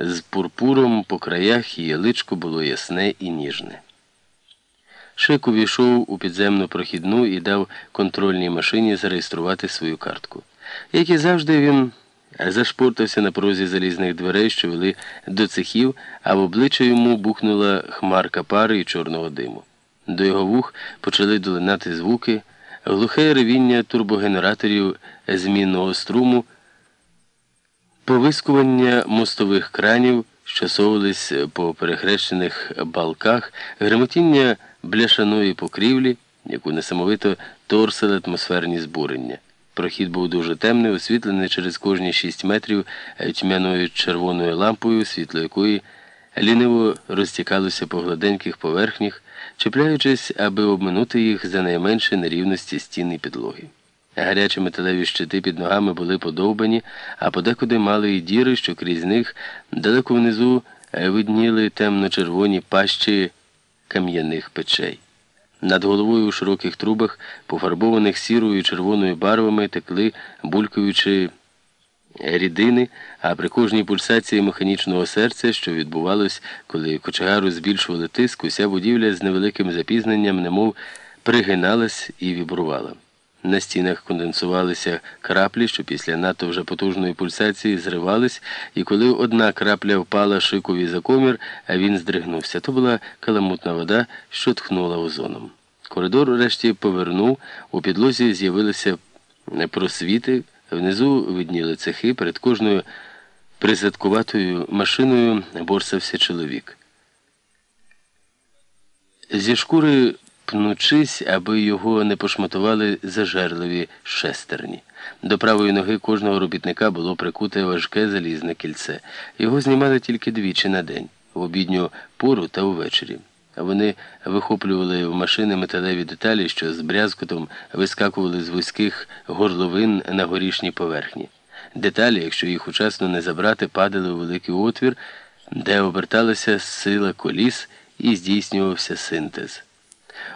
з пурпуром по краях її личко було ясне і ніжне. Шик увійшов у підземну прохідну і дав контрольній машині зареєструвати свою картку. Як і завжди, він зашпортався на порозі залізних дверей, що вели до цехів, а в обличчя йому бухнула хмарка пари і чорного диму. До його вух почали долинати звуки, глухе ревіння турбогенераторів змінного струму, повискування мостових кранів, що совались по перехрещених балках, гремотіння бляшаної покрівлі, яку несамовито торсили атмосферні збурення. Прохід був дуже темний, освітлений через кожні шість метрів тьмяною червоною лампою, світло якої ліниво розтікалося по гладеньких поверхнях, чіпляючись, аби обминути їх за найменші нерівності стін і підлоги. Гарячі металеві щити під ногами були подовбані, а подекуди мали й діри, що крізь них далеко внизу видніли темно-червоні пащі кам'яних печей. Над головою у широких трубах, пофарбованих сірою і червоною барвами, текли, булькаючи рідини, а при кожній пульсації механічного серця, що відбувалось, коли кочегару збільшували тиск, уся будівля з невеликим запізненням, немов пригиналась і вібрувала. На стінах конденсувалися краплі, що після надто вже потужної пульсації зривались, і коли одна крапля впала шикові за комір, а він здригнувся. То була каламутна вода, що тхнула озоном. Коридор врешті повернув, у підлозі з'явилися просвіти, внизу видніли цехи, перед кожною присадкуватою машиною борсався чоловік. Зі шкури пнучись, аби його не пошматували зажерливі шестерні. До правої ноги кожного робітника було прикуте важке залізне кільце. Його знімали тільки двічі на день в обідню пору та увечері. Вони вихоплювали в машини металеві деталі, що з брязкотом вискакували з вузьких горловин на горішній поверхні. Деталі, якщо їх учасно не забрати, падали у великий отвір, де оберталася сила коліс і здійснювався синтез.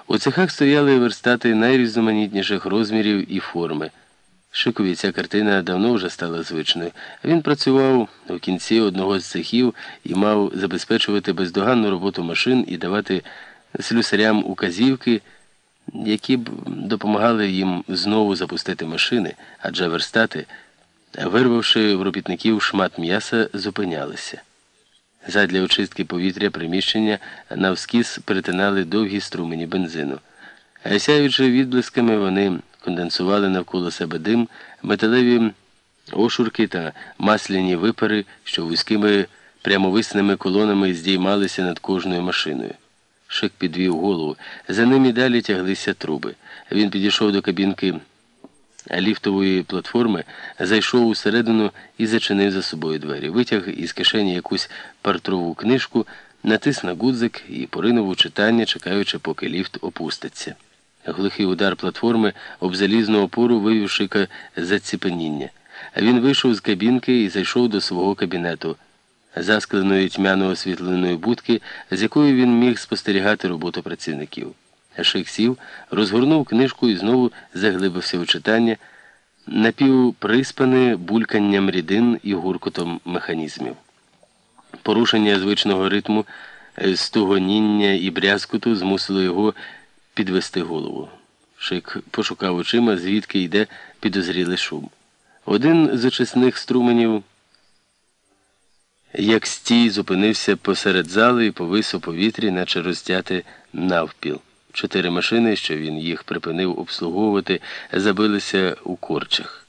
У цехах стояли верстати найрізноманітніших розмірів і форми. Шикові ця картина давно вже стала звичною. Він працював у кінці одного з цехів і мав забезпечувати бездоганну роботу машин і давати слюсарям указівки, які б допомагали їм знову запустити машини, адже верстати, вирвавши в робітників шмат м'яса, зупинялися. Задля очистки повітря приміщення навскіз перетинали довгі струмені бензину. Сяючи відблисками, вони конденсували навколо себе дим, металеві ошурки та масляні випари, що вузькими прямовисними колонами здіймалися над кожною машиною. Шик підвів голову. За ним і далі тяглися труби. Він підійшов до кабінки ліфтової платформи, зайшов усередину і зачинив за собою двері. Витяг із кишені якусь партрову книжку, натис на гудзик і поринув у читання, чекаючи, поки ліфт опуститься. Глухий удар платформи об залізну опору вивів шика заціпеніння. Він вийшов з кабінки і зайшов до свого кабінету, заскленої тьмяно освітленої будки, з якою він міг спостерігати роботу працівників. Шик сів, розгорнув книжку і знову заглибився у читання, напівприспане бульканням рідин і гуркотом механізмів. Порушення звичного ритму, стугоніння і брязкуту змусило його підвести голову. Шик пошукав очима, звідки йде підозрілий шум. Один з очисних струменів, як стій, зупинився посеред зали і повис у повітрі, наче розтяти навпіл. Чотири машини, що він їх припинив обслуговувати, забилися у корчах.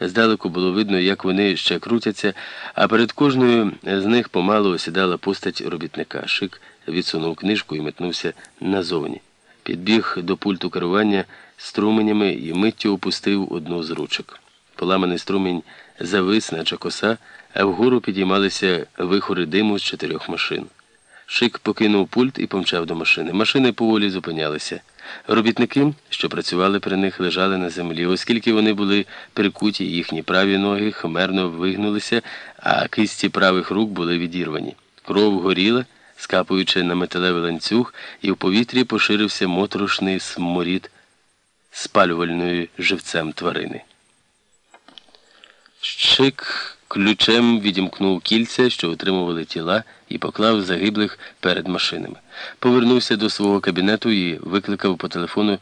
Здалеку було видно, як вони ще крутяться, а перед кожною з них помалу осідала постать робітника. Шик відсунув книжку і метнувся назовні. Підбіг до пульту керування струменями і миттю опустив одну з ручок. Поламаний струмінь завис, наче коса, а вгору підіймалися вихори диму з чотирьох машин. Шик покинув пульт і помчав до машини. Машини поволі зупинялися. Робітники, що працювали при них, лежали на землі, оскільки вони були прикуті, їхні праві ноги хмерно вигнулися, а кисті правих рук були відірвані. Кров горіла, скапуючи на металевий ланцюг, і в повітрі поширився моторошний сморід спалювальною живцем тварини. Шик Ключем відімкнув кільця, що утримували тіла, і поклав загиблих перед машинами. Повернувся до свого кабінету і викликав по телефону